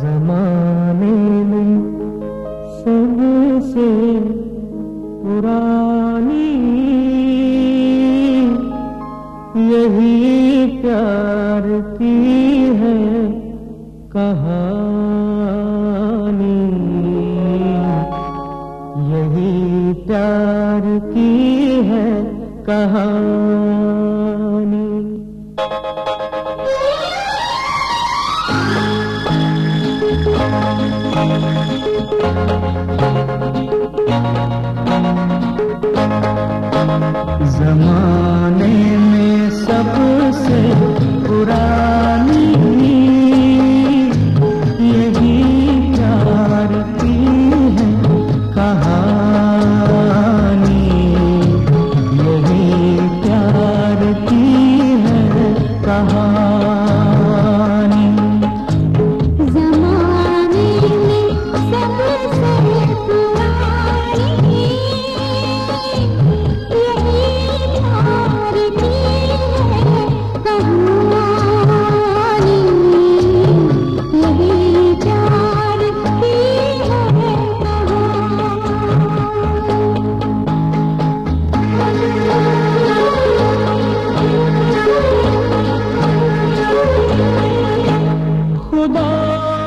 जमाने में सबसे पुरानी यही प्यार की है कहानी। यही प्यार की है कहानी। जमाने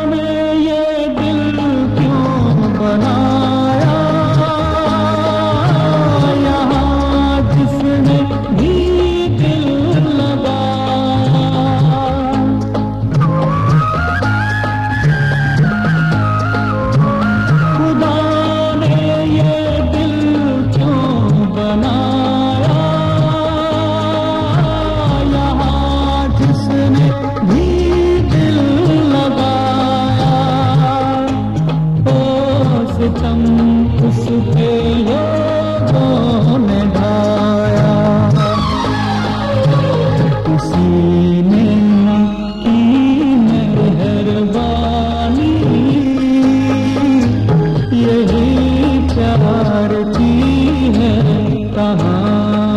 Amen. परचम उस पे लोगों ने ढाया ने की यही प्यार की है कहाँ